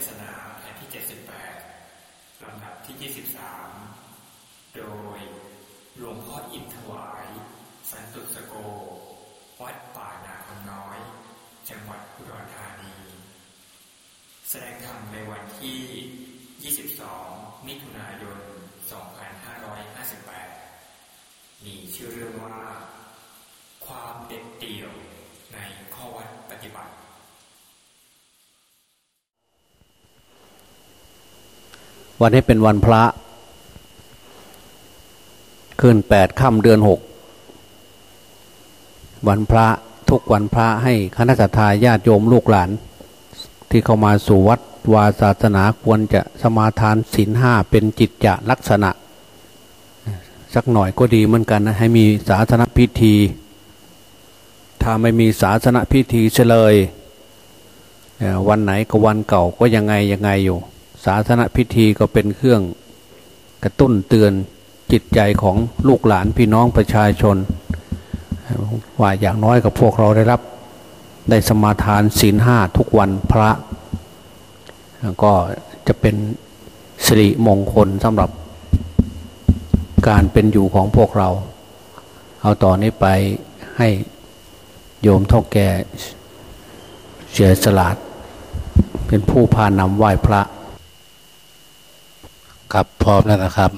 ทศนาแผ่นที่ 78 ลำดับที่ 23 โดยหลวงพ่ออินถวาย สันตุสโก วัดป่านาคำน้อย จังหวัดอุดรธานี แสดงธรรมในวันที่ 22 มิถุนายน 2558 มีชื่อเรื่องว่า ความเด็ดเดี่ยวในข้อวัดปฏิบัติ วันนี้เป็นวันพระคืนแปดค่ำเดือนหกวันพระทุกวันพระให้คณะทาญาติโยมลูกหลาน ที่เข้ามาสู่วัดวาศาสนาควรจะสมาทานศีลห้าเป็นจิตจะลักษณะ สักหน่อยก็ดีเหมือนกันนะให้มีศาสนพิธี ถ้าไม่มีศาสนพิธีเฉลยวันไหนก็วันเก่าก็ยังไงยังไงอยู่ ศาสนพิธีก็เป็นเครื่องกระตุ้นเตือนจิตใจของลูกหลานพี่น้องประชาชน ว่าอย่างน้อยกับพวกเราได้รับได้สมาทานศีลห้าทุกวันพระ ก็จะเป็นสิริมงคลสำหรับการเป็นอยู่ของพวกเรา เอาต่อนนี้ไปให้โยมท่าแก่เสียสละเป็นผู้พานำไหว้พระ ครับพร้อมแล้วนะครับ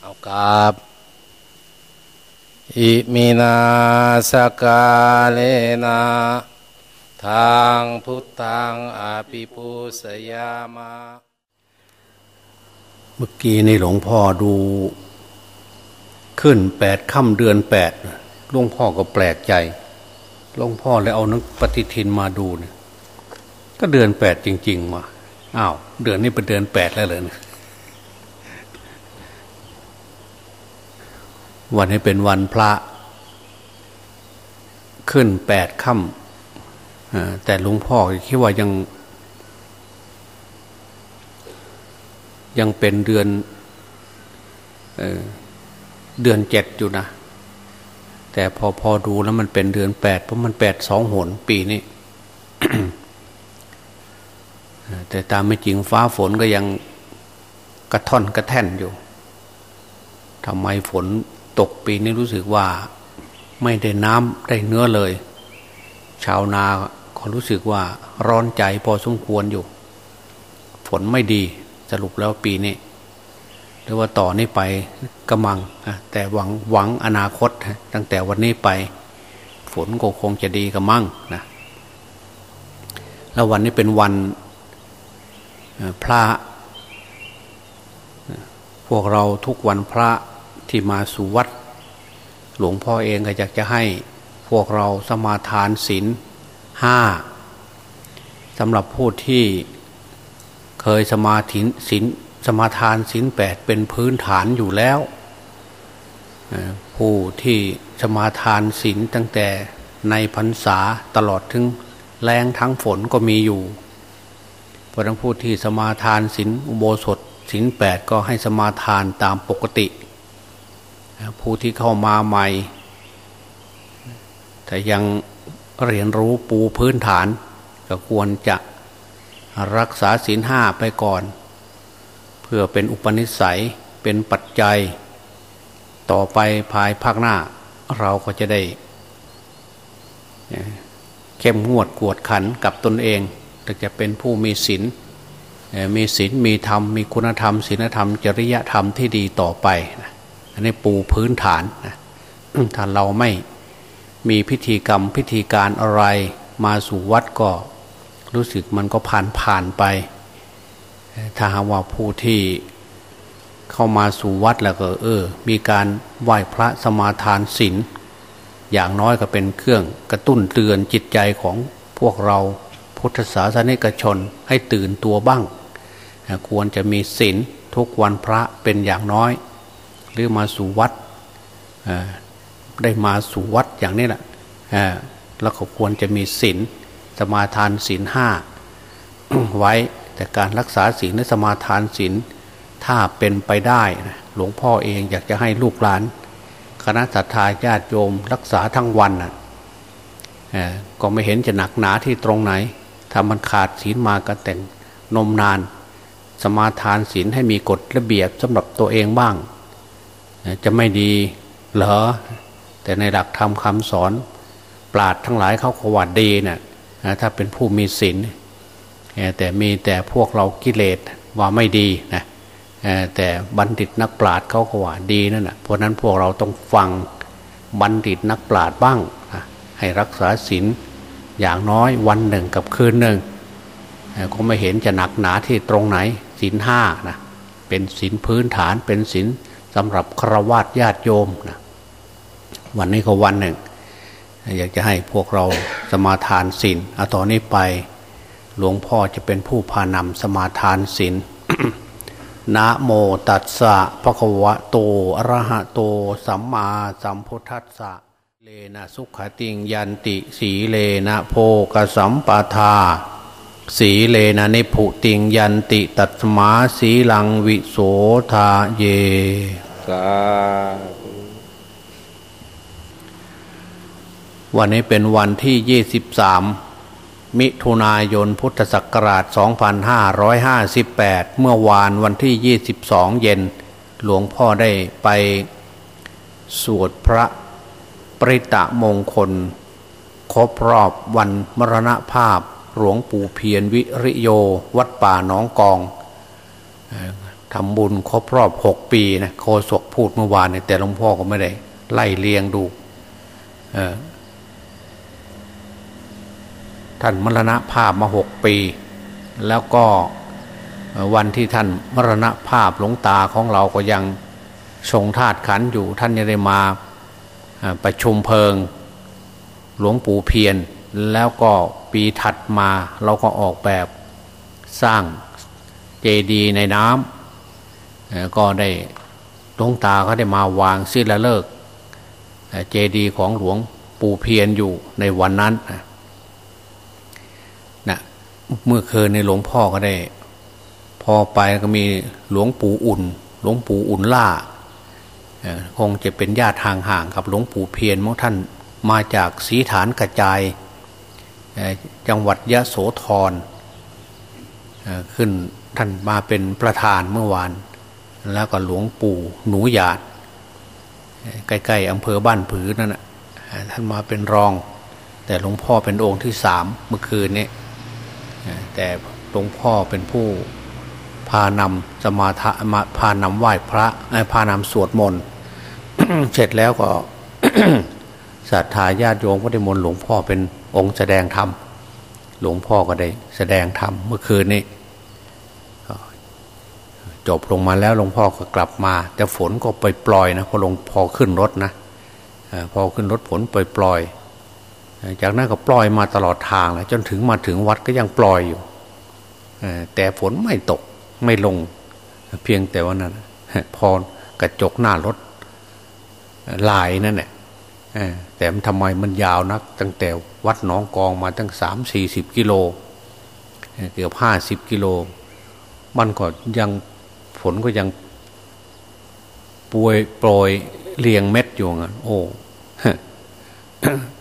เอากราบอิมินาสกาเลนะทางพุทธังอาภิปุสยามาเมื่อกี้ในหลวงพ่อดู ขึ้นแปดค่ำเดือนแปดหลวงพ่อก็แปลกใจหลวงพ่อเลยเอานักปฏิทินมาดูเนี่ยก็เดือนแปดจริง ๆ มาอ้าวเดือนนี้เป็นเดือนแปดแล้วเหรอเนี่ย วันนี้เป็นวันพระ ขึ้นแปดค่ำอ่าแต่หลวงพ่อคิดว่ายัง ยังเป็นเดือนเเดือนเจ็ดอยู่นะ แต่พอพอดูแล้วมันเป็นเดือนแปดเพราะมันแปดสองหนปีนี้แต่ตามไม่จริงฟ้าฝนก็ยังกระท่อนกระแท่นอยู่ทำไมฝน ตกปีนี้รู้สึกว่าไม่ได้น้ำได้เนื้อเลย ชาวนาก็รู้สึกว่าร้อนใจพอสมควรอยู่ ฝนไม่ดีสรุปแล้วปีนี้หรือว่าต่อนี้ไปกำมังอะแต่หวังหวังอนาคต ตั้งแต่วันนี้ไป ฝนก็คงจะดีกำมังนะแล้ววันนี้เป็นวันพระ พวกเราทุกวันพระ ที่มาสู่วัด หลวงพ่อเองก็อยากจะให้พวกเราสมาทานศีลห้าสำหรับผู้ที่เคยสมาธิศีลสมาทานศีลแปดเป็นพื้นฐานอยู่แล้ว ผู้ที่สมาทานศีลตั้งแต่ในพรรษาตลอดถึงแรงทั้งฝนก็มีอยู่เพราะนั้นผู้ที่สมาทานศีลอุโบสถศีลแปดก็ให้สมาทานตามปกติ ผู้ที่เข้ามาใหม่ แต่ยังเรียนรู้ปูพื้นฐาน ก็ควรจะรักษาศีลห้าไปก่อน เพื่อเป็นอุปนิสัยเป็นปัจจัย ต่อไปภายภาคหน้า เราก็จะได้ เข้มงวดกวดขันกับตนเองแต่จะเป็นผู้มีศีลมีศีลมีธรรม มีคุณธรรมศีลธรรม จริยธรรมที่ดีต่อไปนะ อันนี้ปูพื้นฐานนะถ้าเราไม่มีพิธีกรรมพิธีการอะไรมาสู่วัดก็รู้สึกมันก็ผ่านผ่านไป ถ้าหากว่าผู้ที่เข้ามาสู่วัดแล้วก็เออ มีการไหว้พระสมาทานศีลอย่างน้อยก็เป็นเครื่องกระตุ้นเตือนจิตใจของพวกเราพุทธศาสนิกชนให้ตื่นตัวบ้าง ควรจะมีศีลทุกวันพระเป็นอย่างน้อย หรือมาสู่วัดได้มาสู่วัดอย่างนี้แหละเอ่อแล้วก็ควรจะมีศีลสมาทานศีลห้าไว้แต่การรักษาศีลและสมาทานศีลถ้าเป็นไปได้นะหลวงพ่อเองอยากจะให้ลูกหลาน คณะสัตยาญาติโยมรักษาทั้งวันนะก็ไม่เห็นจะหนักหนาที่ตรงไหนถ้ามันขาดศีลมาก็แต่งนมนาน สมาทานศีลให้มีกฎระเบียบสำหรับตัวเองบ้าง จะไม่ดีเหรอ แต่ในหลักธรรมคำสอน ปราดทั้งหลายเขาขวัดดีเนะ่ยถ้าเป็นผู้มีศีลแต่มีแต่พวกเรากิเลสว่าไม่ดีนะแต่บัณฑิตนักปราชญ์เขาก็ว่าดีนั่นแหะเพราะนั้นพวกเราต้องฟังบัณฑิตนักปราชญ์บ้างนะให้รักษาศีลอย่างน้อยวันหนึ่งกับคืนหนึ่งก็ไม่เห็นจะหนักหนาที่ตรงไหนศีลห้านะเป็นศีลพื้นฐานเป็นศีล สำหรับครวญญาติโยมนะวันนี้ก็วันหนึ่ง อยากจะให้พวกเราสมาทานศีลเอาต่อนนี้ไป หลวงพ่อจะเป็นผู้พานำสมาทานศีลนะโมตัสสะภะคะวะโตอะระหะโต สัมมาสัมพุทธัสสะเลนะสุขติงยันติสีเลนะโพกสัมปทา สีเลนะนิพุติงยันติตัตมาสีลังวิโสทาเย สาวันนี้เป็นวันที่ยี่สิบสามมิถุนายนพุทธศักราช 2558 เมื่อวานวันที่ 22 เย็น หลวงพ่อได้ไปสวดพระปริตะมงคล ครบรอบวันมรณภาพหลวงปู่เพียรวิริโย วัดป่าน้องกองทำบุญครบรอบหกปีนะโคศ พูดเมื่อวานเนี่ยแต่หลวงพ่อก็ไม่ได้ ไล่เลียงดูท่านมรณภาพมาหกปี แล้วก็วันที่ท่านมรณภาพหลวงตาของเราก็ยังทรงธาตุขันอยู่ ท่านยังได้มาประชุมเพลิงหลวงปู่เพียรแล้วก็ปีถัดมาเราก็ออกแบบสร้างเจดีย์ในน้ำก็ได้ หลวงตาเขาได้มาวางศิลาฤกษ์เจดีย์ของหลวงปู่เพียรอยู่ในวันนั้นนะเมื่อคืนในหลวงพ่อก็ได้ พอไปก็มีหลวงปู่อุ่น หลวงปู่อุ่นล่าคงจะเป็นญาติห่างๆกับหลวงปู่เพียรมท่านมาจากสีฐานกระจายจังหวัดยะโสธรขึ้นท่านมาเป็นประธานเมื่อวาน แล้วก็หลวงปู่หนูหยาดใกล้ๆอำเภอบ้านผือนั่นแหะท่านมาเป็นรอง แต่หลวงพ่อเป็นองค์ที่สามเมื่อคืนนี้แต่หลวงพ่อเป็นผู้พานำสมาธมาพานำไหว้พระพานำสวดมนต์เสร็จแล้วก็ศรัทธาญาติโยมก็ได้มนหลวงพ่อเป็นองค์แสดงธรรมหลวงพ่อก็ได้แสดงธรรมเมื่อคืนนี้ จบลงมาแล้วหลวงพ่อก็กลับมา แต่ฝนก็ไปปล่อยนะพอลงพอขึ้นรถนะพอขึ้นรถฝนปล่อยปล่อยจากนั้นก็ปล่อยมาตลอดทางเลยจนถึงมาถึงวัดก็ยังปล่อยอยู่แต่ฝนไม่ตกไม่ลงเพียงแต่ว่านั้นพอกระจกหน้ารถลายนั่นแหละแต่มันทำไมมันยาวนัก ตั้งแต่วัดหนองกองมาตั้งสามสี่สิบกิโลเกือบห้าสิบกิโล มันก็ยัง ฝนก็ยังป่วยโปรยเรียงเม็ดอยู่งั้นโอ้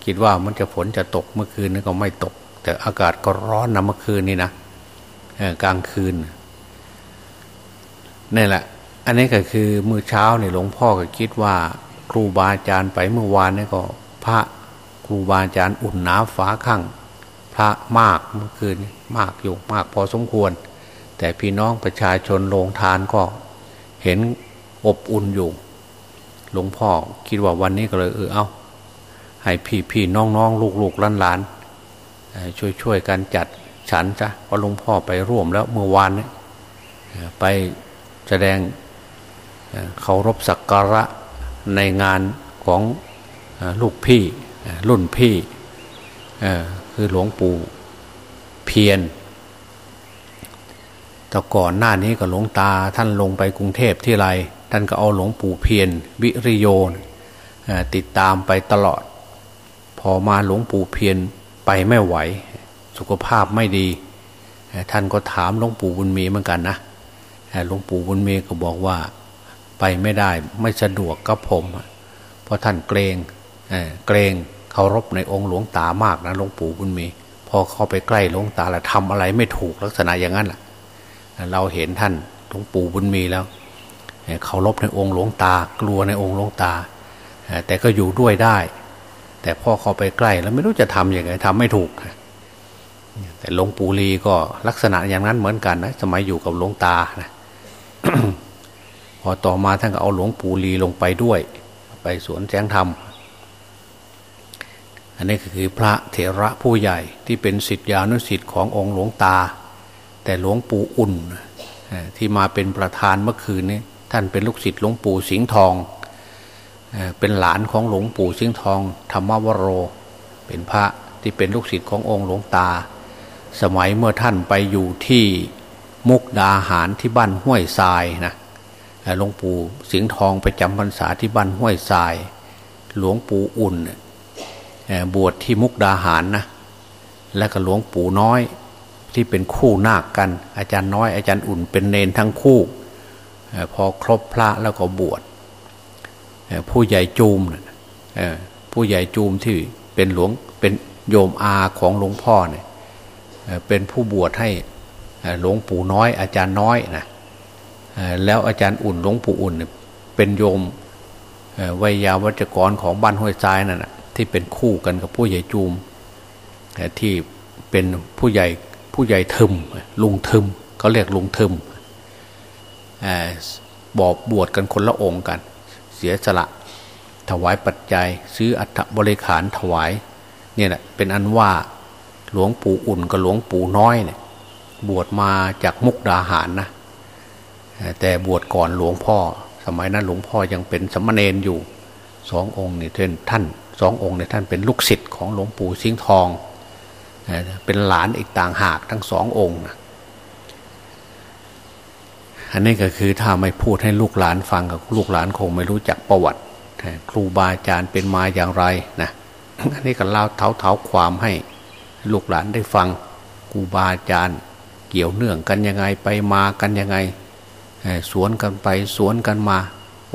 คิดว่ามันจะฝนจะตกเมื่อคืนนี้ก็ไม่ตก แต่อากาศก็ร้อนนะเมื่อคืนนี้นะกลางคืนนี่แหละ อันนี้ก็คือเมื่อเช้าเนี่ยหลวงพ่อก็คิดว่า ครูบาอาจารย์ไปเมื่อวานนี่ก็ พระครูบาอาจารย์อุ่นหนาฝาข้างพระมากเมื่อคืนมากอยู่มากพอสมควร แต่พี่น้องประชาชนโรงทานก็เห็นอบอุ่นอยู่ หลวงพ่อคิดว่าวันนี้ก็เลยเออเอาให้พี่พี่น้องน้องลูกลูกล้านหลานช่วยช่วยกันจัดฉันจ้ะพอหลวงพ่อไปร่วมแล้วเมื่อวานนี้ไปแสดงเคารพสักการะในงานของลูกพี่รุ่นพี่คือหลวงปู่เพียร แต่ก่อนหน้านี้ก็หลวงตาท่านลงไปกรุงเทพที่ไรท่านก็เอาหลวงปู่เพียรวิริโยติดตามไปตลอด พอมาหลวงปู่เพียนไปไม่ไหว สุขภาพไม่ดี ท่านก็ถามหลวงปู่บุญมีเหมือนกันนะหลวงปู่บุญมีก็บอกว่าไปไม่ได้ไม่สะดวกกับผม เพราะท่านเกรงเกรงเคารพในองค์หลวงตามากนะหลวงปู่บุญมี พอเข้าไปใกล้หลวงตาแล้วทำอะไรไม่ถูกลักษณะอย่างนั้นแหละ เราเห็นท่านหลวงปู่บุญมีแล้วเคารพในองค์หลวงตากลัวในองค์หลวงตา แต่ก็อยู่ด้วยได้ แต่พ่อเขาไปใกล้แล้วไม่รู้จะทำยังไงทำไม่ถูก แต่หลวงปู่ลีก็ลักษณะอย่างนั้นเหมือนกันนะสมัยอยู่กับหลวงตานะพอต่อมาท่านก็เอาหลวงปู่ลีลงไปด้วย ไปสวนแจ้งธรรมอันนี้คือพระเถระผู้ใหญ่ที่เป็นสิทธิานุสิทธิ์ขององค์หลวงตา แต่หลวงปู่อุ่นที่มาเป็นประธานเมื่อคืนนี้ท่านเป็นลูกศิษย์หลวงปู่สิงห์ทอง เป็นหลานของหลวงปู่สิงห์ทอง ธรรมวโร เป็นพระที่เป็นลูกศิษย์ขององค์หลวงตา สมัยเมื่อท่านไปอยู่ที่มุกดาหารที่บ้านห้วยทรายนะหลวงปู่สิงห์ทองไปจำพรรษาที่บ้านห้วยทราย หลวงปู่อุ่นบวชที่มุกดาหารนะและก็หลวงปู่น้อย ที่เป็นคู่นาคกัน อาจารย์น้อยอาจารย์อุ่นเป็นเนนทั้งคู่ พอครบพระแล้วก็บวชผู้ใหญ่จูมผู้ใหญ่จูมที่เป็นหลวงเป็นโยมอาของหลวงพ่อเนี่ยเป็นผู้บวชให้หลวงปู่น้อย อาจารย์น้อยนะแล้วอาจารย์อุ่นหลวงปู่อุ่นเป็นโยมวิยาวัจกรของบ้านห้วยทรายนั่นที่เป็นคู่กันกับผู้ใหญ่จูมที่เป็นผู้ใหญ่ ผู้ใหญ่ทึมลุงทึมเขาเรียกลุงทึมบอบบวชกันคนละองค์กัน เสียสละ ถวายปัจจัย ซื้ออัฐบริขารถวายเนี่ยแหละเป็นอันว่าหลวงปู่อุ่นกับหลวงปู่น้อยเนี่ยบวชมาจากมุกดาหารนะแต่บวชก่อนหลวงพ่อ สมัยนั้นหลวงพ่อยังเป็นสมณเณรอยู่สององค์นี่ท่านสององค์เนี่ยท่านเป็นลูกศิษย์ของหลวงปู่สิงห์ทอง เป็นหลานอีกต่างหากทั้งสององค์นะอันนี้ก็คือถ้าไม่พูดให้ลูกหลานฟังกับลูกหลานคงไม่รู้จักประวัติ ครูบาอาจารย์เป็นมาอย่างไรนะอันนี้ก็เล่าเท้าเท้าความให้ลูกหลานได้ฟังครูบาอาจารย์เกี่ยวเนื่องกันยังไงไปมากันยังไงสวนกันไปสวนกันมา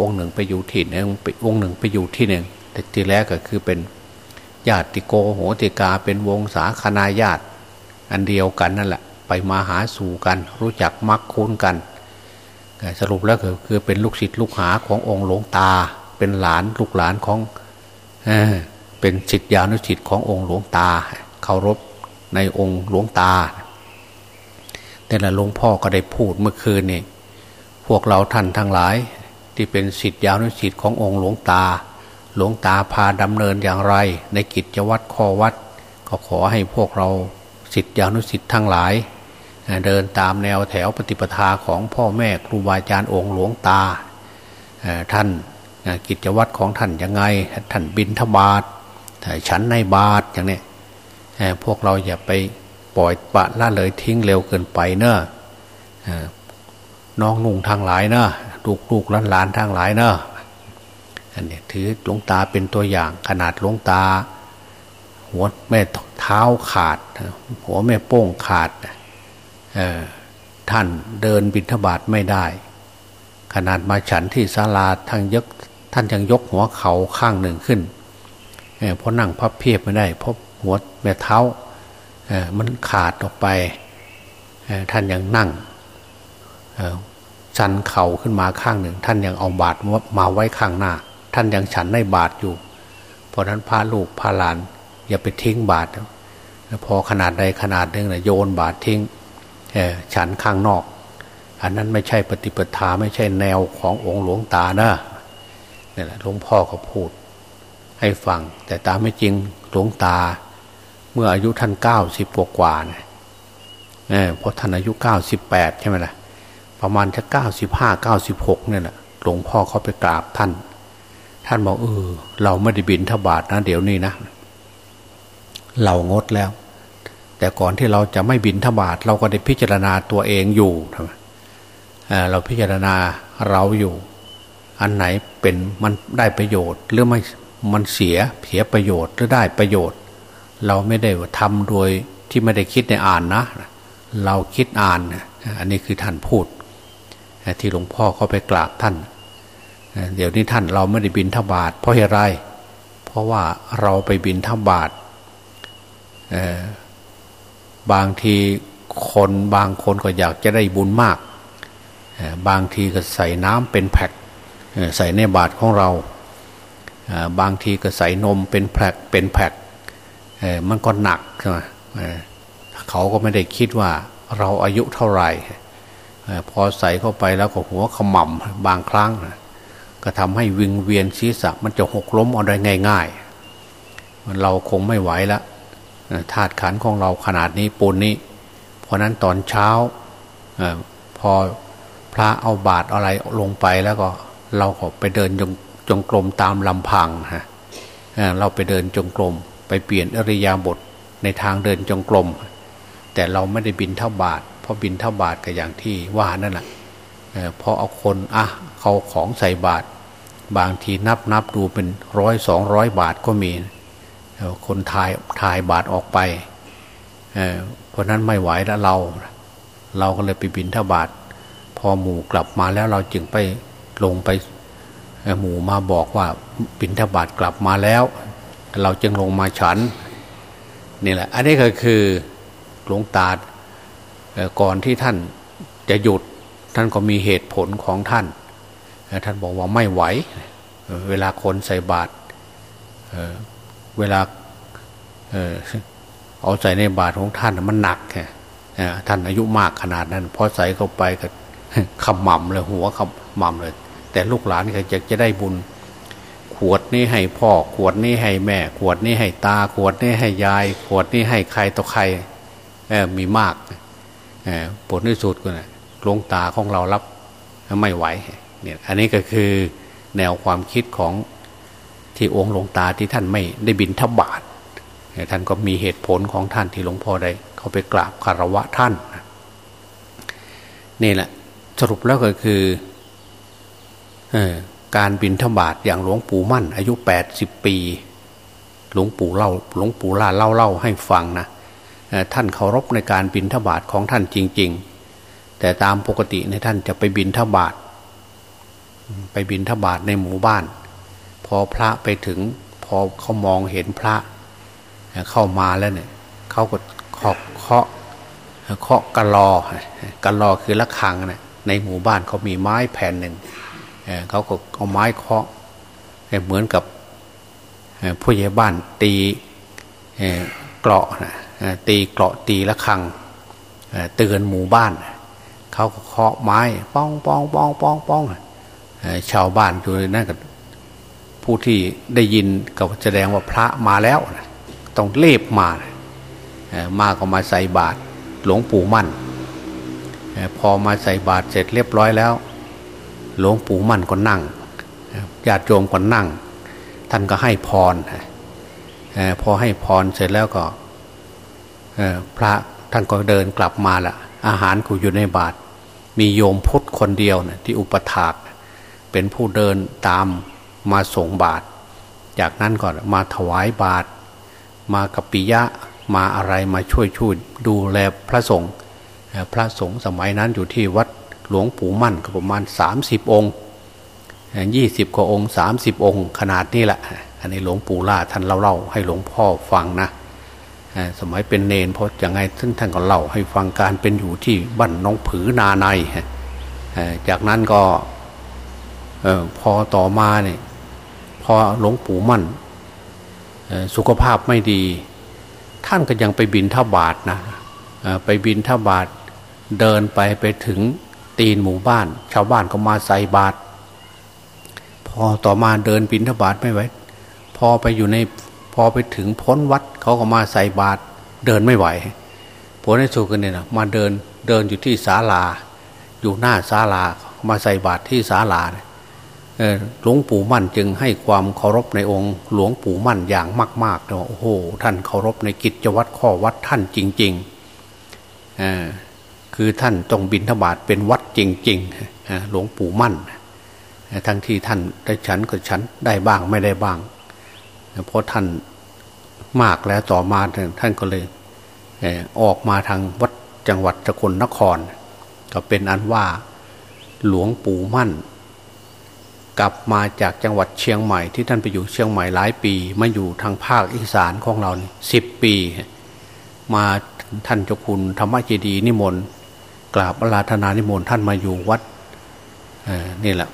องค์หนึ่งไปอยู่ที่หนึ่งองค์หนึ่งไปอยู่ที่หนึ่งแต่ที่แรกก็คือเป็น ญาติโกโหติกาเป็นวงศาคณาญาติ อันเดียวกันนั่นแหละ ไปมาหาสู่กัน รู้จักมักคุ้นกัน สรุปแล้วก็คือเป็นลูกศิษย์ลูกหาขององค์หลวงตา เป็นหลานลูกหลานของเอเป็นศิษยานุศิษย์ขององค์หลวงตาเคารพในองค์หลวงตา แต่ละหลวงพ่อก็ได้พูดเมื่อคืนนี่พวกเราท่านทั้งหลาย ที่เป็นศิษยานุศิษย์ขององค์หลวงตา หลวงตาพาดำเนินอย่างไร ในกิจวัตรข้อวัด ก็ขอให้พวกเราสิทธิอนุสิทธิ์ทั้งหลาย เดินตามแนวแถวปฏิปทาของพ่อแม่ครูบาอาจารย์องค์หลวงตาท่านกิจวัตรของท่านยังไง ท่านบินทบาทฉันในบาทอย่างนี้พวกเราอย่าไปปล่อยปะละเลยทิ้งเร็วเกินไปเนอะน้องนุ่งทางหลายเนอะลูกลูกล้านหลานทางหลายเนอะ อันนี้ถือหลวงตาเป็นตัวอย่างขนาดหลวงตา หัวแม่เท้าขาด หัวแม่โป้งขาดท่านเดินบิณฑบาตไม่ได้ ขนาดมาฉันที่ศาลาทางยกท่านยังยกหัวเขาข้างหนึ่งขึ้นเพราะนั่งพับเพียบไม่ได้เพราะหัวแม่เท้ามันขาดออกไปท่านยังนั่งชันเข่าขึ้นมาข้างหนึ่ง ท่านยังเอาบาดมาไว้ข้างหน้า ท่านยังฉันในบาทอยู่ เพราะนั้นพาลูกพาหลาน อย่าไปทิ้งบาทพอขนาดใดขนาดหนึ่งนะโยนบาททิ้งฉันข้างนอก อันนั้นไม่ใช่ปฏิปทาไม่ใช่แนวขององค์หลวงตานะนี่แหละหลวงพ่อก็พูด ให้ฟัง แต่ตามไม่จริงหลวงตา เมื่ออายุท่านเก้าสิบกว่าเนี่ยเพราะท่านอายุเก้าสิบแปดใช่ไหมล่ะประมาณจะเก้าสิบห้าเก้าสิบหกเนี่ยแหละหลวงพ่อเขาไปกราบท่าน ท่านบอกเออเราไม่ได้บินทบาทนะเดี๋ยวนี้นะ เรางดแล้ว แต่ก่อนที่เราจะไม่บินทบาทเราก็ได้พิจารณาตัวเองอยู่ทำไมเราพิจารณาเราอยู่ อันไหนเป็นมันได้ประโยชน์ หรือไม่มันเสียเสียประโยชน์หรือได้ประโยชน์ เราไม่ได้ทำโดยที่ไม่ได้คิดในอ่านนะ เราคิดอ่าน อันนี้คือท่านพูดที่หลวงพ่อเขาไปกราบท่าน เดี๋ยวนี้ท่านเราไม่ได้บินทบาทเพราะเหตุไร เพราะว่าเราไปบินทบาทบางทีคนบางคนก็อยากจะได้บุญมาก บางทีก็ใส่น้ำเป็นแพ็คใส่ในบาตรของเรา บางทีก็ใส่นมเป็นแพ็คเป็นแพ็คมันก็หนักใช่ไหมเขาก็ไม่ได้คิดว่าเราอายุเท่าไหร่พอใส่เข้าไปแล้วก็หัวขมำบางครั้ง ก็ทำให้วิงเวียนศีรษะมันจะหกล้มอาได้ง่ายๆเราคงไม่ไหวแล้วธาตุขันของเราขนาดนี้ปูนนี้ เพราะนั้นตอนเช้าอพอพระเอาบาตรอะไรลงไปแล้วก็เราก็ไปเดินจงจงกรมตามลำพังฮะเราไปเดินจงกรมไปเปลี่ยนอริยาบทในทางเดินจงกรมแต่เราไม่ได้บินเท่าบาทเพราะบินเท่าบาทก็อย่างที่ว่านั่นแหละ พอเอาคนอะเขาของใส่บาท บางทีนับนับดูเป็นร้อยสองร้อยบาทก็มี คนทายทายบาทออกไปเเพราะนั้นไม่ไหวแล้วเรา เราก็เลยไปบินทบาท พอหมู่กลับมาแล้วเราจึงไปลงไปหมู่มาบอกว่าบินทบาทกลับมาแล้ว เราจึงลงมาฉันนี่แหละ อันนี้ก็คือหลวงตาก่อนที่ท่านจะหยุด ท่านก็มีเหตุผลของท่าน ท่านบอกว่าไม่ไหว เวลาคนใส่บาตรเวลาเอาใส่ในบาตรของท่านมันหนักท่านอายุมากขนาดนั้นพอใส่เข้าไปก็ขมม่ำเลยหัวขมม่ำเลย แต่ลูกหลานก็จะจะได้บุญ ขวดนี้ให้พ่อ ขวดนี้ให้แม่ ขวดนี้ให้ตา ขวดนี้ให้ยาย ขวดนี้ให้ใครต่อใครมีมากผลที่สุดก็นะ หลวงตาของเรารับไม่ไหวเนี่ยอันนี้ก็คือแนวความคิดของที่องค์หลวงตาที่ท่านไม่ได้บินทบาทท่านก็มีเหตุผลของท่านที่หลวงพ่อได้เขาไปกราบคารวะท่านนี่แหละสรุปแล้วก็คือการบินทบาทอย่างหลวงปู่มั่น อายุแปดสิบปี หลวงปู่เล่าหลวงปู่ล่าเล่าเล่าให้ฟังนะท่านเคารพในการบินทบาทของท่านจริง ๆ แต่ตามปกติในท่านจะไปบินทบาทไปบินทบาทในหมู่บ้าน พอพระไปถึง พอเขามองเห็นพระ เข้ามาแล้วเนี่ยเขาก็เคาะเคาะเคาะกะลอกะลอคือละคังนะในหมู่บ้านเขามีไม้แผ่นหนึ่งเขาก็เอาไม้เคาะเหมือนกับผู้ใหญ่บ้านตีเกราะนะตีเกราะตีละคังเตือนหมู่บ้าน เขาก็เคาะไม้ป้องป้องป้องป้องป้องชาวบ้านอยู่นั่นก็ผู้ที่ได้ยินก็แสดงว่าพระมาแล้ว ต้องเลบมา มาก็มาใส่บาตรหลวงปู่มั่น พอมาใส่บาตรเสร็จเรียบร้อยแล้ว หลวงปู่มั่นก็นั่งญาติโยมก็นั่ง ท่านก็ให้พรพอให้พรเสร็จแล้วก็พระท่านก็เดินกลับมาละ อาหารกูอยู่ในบาตรมีโยมพุทธคนเดียวนะที่อุปถาก เป็นผู้เดินตามมาส่งบาตรจากนั้นก็มาถวายบาตรมากับปิยะมาอะไรมาช่วยช่วยดูแลพระสงฆ์พระสงฆ์สมัยนั้นอยู่ที่วัดหลวงปู่มั่นก็ประมาณสามสิบองค์ยี่สิบกว่าองค์สามสิบองค์ ขนาดนี้แหละ อันนี้หลวงปู่ล่าท่านเล่าเล่าให้หลวงพ่อฟังนะ สมัยเป็นเนนเพราะยังไงซึ่งท่านก็เล่าให้ฟังการเป็นอยู่ที่บ้านน้องผือนาในจากนั้นก็พอต่อมาเนี่ยพอหลวงปู่มั่นสุขภาพไม่ดี ท่านก็ยังไปบินท่าบาทนะไปบินท่าบาทเดินไปไปถึงตีนหมู่บ้าน ชาวบ้านก็มาใส่บาท พอต่อมาเดินบินท่าบาทไม่ไหวพอไปอยู่ใน อไปถึงพ้นวัดเขาก็มาใส่บาตรเดินไม่ไหวผลในสุกันเนี่ยนะมาเดินเดินอยู่ที่ศาลา อยู่หน้าศาลามาใส่บาตรที่ศาลาหลวงปู่มั่นจึงให้ความเคารพในองค์หลวงปู่มั่นอย่างมากๆเลยโอ้โหท่านเคารพในกิจวัตรข้อวัดท่านจริงๆคือท่านต้องบินธบาตเป็นวัดจริงๆหลวงปู่มั่นทั้งที่ท่านได้ฉันก็ฉันได้บ้างไม่ได้บ้างเพราะท่าน มากแล้วต่อมาท่านก็เลยออกมาทางวัดจังหวัดสกลนคร ก็เป็นอันว่าหลวงปู่มั่น กลับมาจากจังหวัดเชียงใหม่ที่ท่านไปอยู่เชียงใหม่หลายปี มาอยู่ทางภาคอีสานของเราสิบปี มาท่านเจ้าคุณธรรมเจดีนิมนต์กราบอาราธนานิมนต์ท่านมาอยู่วัดนี่แหละ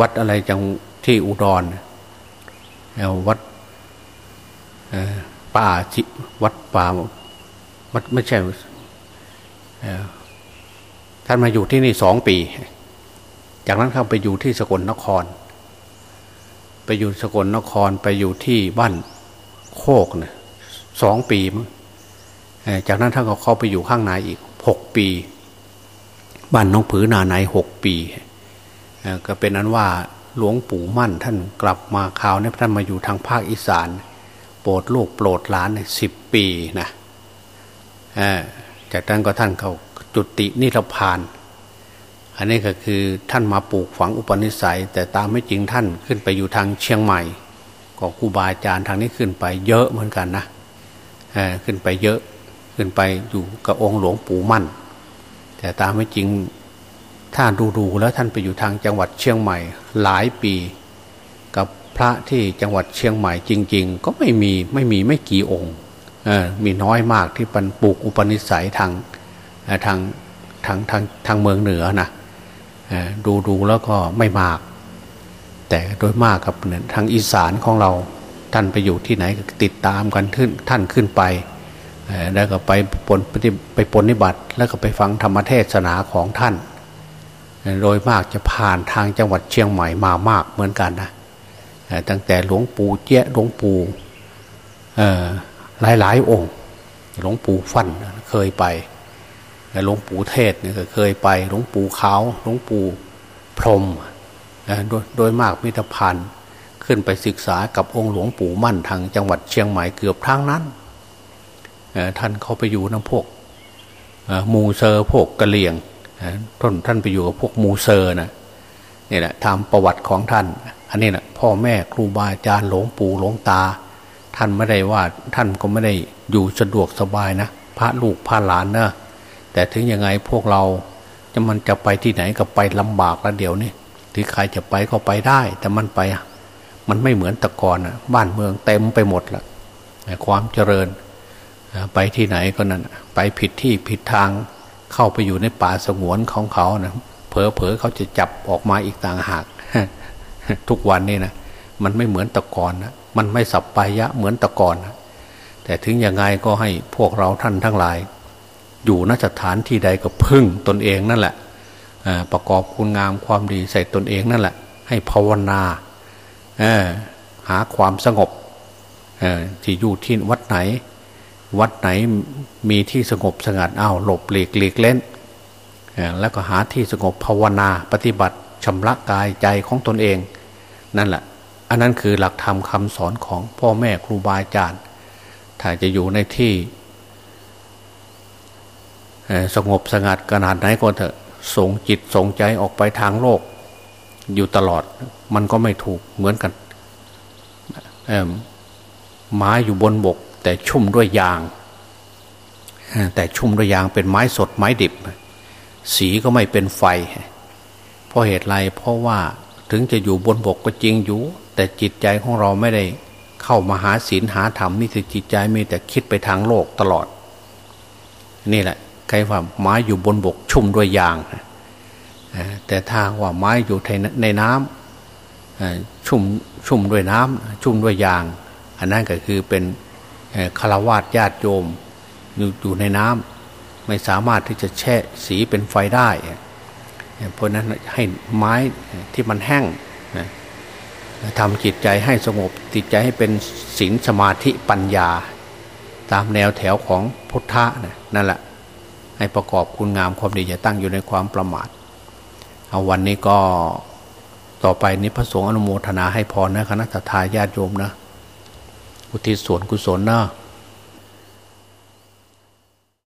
วัดอะไรจังที่อุดรวัด ป่าจิวัดป่าวัดไม่ใช่ท่านมาอยู่ที่นี่สองปี จากนั้นเข้าไปอยู่ที่สกลนคร ไปอยู่สกลนครไปอยู่ที่บ้านโคกเนี่ยสองปีมั้งจากนั้นท่านก็เข้าไปอยู่ข้างในอีกหกปี บ้านน้องผือนาในหกปีก็เป็นนั้นว่าหลวงปู่มั่นท่านกลับมาคราวนี้ท่านมาอยู่ทางภาคอีสาน ปรดลูกโปรดหลานสิบปีนะจากนั้นก็ท่านเขาจุตินิพพาน อันนี้ก็คือท่านมาปลูกฝังอุปนิสัย แต่ตามไม่จริงท่านขึ้นไปอยู่ทางเชียงใหม่ก็ครูบาอาจารย์ทางนี้ขึ้นไปเยอะเหมือนกันนะขึ้นไปเยอะขึ้นไปอยู่กับองค์หลวงปู่มั่น แต่ตามไม่จริงท่านดูๆแล้วท่านไปอยู่ทางจังหวัดเชียงใหม่หลายปี กับ พระที่จังหวัดเชียงใหม่จริง ๆ ก็ไม่มีไม่มีไม่กี่องค์มีน้อยมากที่ปันปลูกอุปนิสัยทางทางทางทางทางเมืองเหนือนะดูดูแล้วก็ไม่มาก แต่โดยมากครับเนทางอีสานของเราท่านไปอยู่ที่ไหนติดตามกันขึ้นท่านขึ้นไปแล้วก็ไปปนไปปนนิบัติ แล้วก็ไปฟังธรรมเทศนาของท่าน โดยมากจะผ่านทางจังหวัดเชียงใหม่มามากเหมือนกันนะ ตั้งแต่หลวงปู่เจ้หลวงปู่หลายหลายองค์ หลวงปู่ฟันเคยไปหลวงปู่เทศเนี่ยก็เคยไป หลวงปู่ขาวหลวงปู่พรมโดยโดยมากมิตรพันธ์ขึ้นไปศึกษากับองค์หลวงปู่มั่นทางจังหวัดเชียงใหม่เกือบทั้งนั้นท่านเขาไปอยู่นำพวกมูเซอร์พวกกะเหลี่ยงท่านท่านไปอยู่กับพวกมูเซอร์นะนี่แหละทำประวัติของท่าน อันนี้แหละพ่อแม่ครูบาอาจารย์หลวงปู่หลวงตา ท่านไม่ได้ว่าท่านก็ไม่ได้อยู่สะดวกสบายนะพระลูกพระหลานนะแต่ถึงยังไงพวกเราจะมันจะไปที่ไหนก็ไปลำบากแล้วเดี๋ยวนี้ที่ใครจะไปก็ไปได้ แต่มันไปมันไม่เหมือนแต่ก่อนบ้านเมืองเต็มไปหมดละความเจริญไปที่ไหนก็นั่นไปผิดที่ผิดทางเข้าไปอยู่ในป่าสงวนของเขานะเผลอเผลอเขาจะจับออกมาอีกต่างหาก ทุกวันนี้นะมันไม่เหมือนตะกอนนะมันไม่สับไปยะเหมือนตะกอนนะแต่ถึงยังไงก็ให้พวกเราท่านทั้งหลาย อยู่นสถานที่ใดก็พึ่งตนเองนั่นแหละประกอบคุณงามความดีใส่ตนเองนั่นแหละ ให้ภาวนาหาความสงบที่อยู่ที่วัดไหน วัดไหนมีที่สงบสงัดอ้าวหลบหลีกหลีกเล่นแล้วก็หาที่สงบภาวนาปฏิบัติชำระกายใจของตนเอง นั่นแหละ อันนั้นคือหลักธรรมคำสอนของพ่อแม่ครูบาอาจารย์ ถ้าจะอยู่ในที่สงบสงัดขนาดไหนก็เถอะส่งจิตส่งใจออกไปทางโลก อยู่ตลอด มันก็ไม่ถูกเหมือนกันไม้อยู่บนบก แต่ชุ่มด้วยยาง แต่ชุ่มด้วยยางเป็นไม้สดไม้ดิบ สีก็ไม่เป็นไฟ เพราะเหตุไรเพราะว่า ถึงจะอยู่บนบกก็จริงอยู่ แต่จิตใจของเราไม่ได้เข้ามาหาศีลหาธรรมนี่คือจิตใจมีแต่คิดไปทางโลกตลอด นี่แหละ ใครว่าไม้อยู่บนบกชุ่มด้วยยางแต่ทาว่าไม้อยู่ในน้ำชุ่มชุ่มด้วยน้ำชุ่มด้วยยาง อันนั้นก็คือเป็นคารวาสญาติโยมอยู่ในน้ำไม่สามารถที่จะแช่สีเป็นไฟได้ เพราะนั้นให้ไม้ที่มันแห้งทำจิตใจให้สงบจิตใจให้เป็นศีลสมาธิปัญญา ตามแนวแถวของพุทธะนั่นแหละ ให้ประกอบคุณงามความดีอย่าตั้งอยู่ในความประมาทเอาวันนี้ก็ต่อไปนี้พระสงฆ์อนุโมทนาให้พรนะคณะทาญาติโยมนะ อุทิศส่วนกุศลเนาะ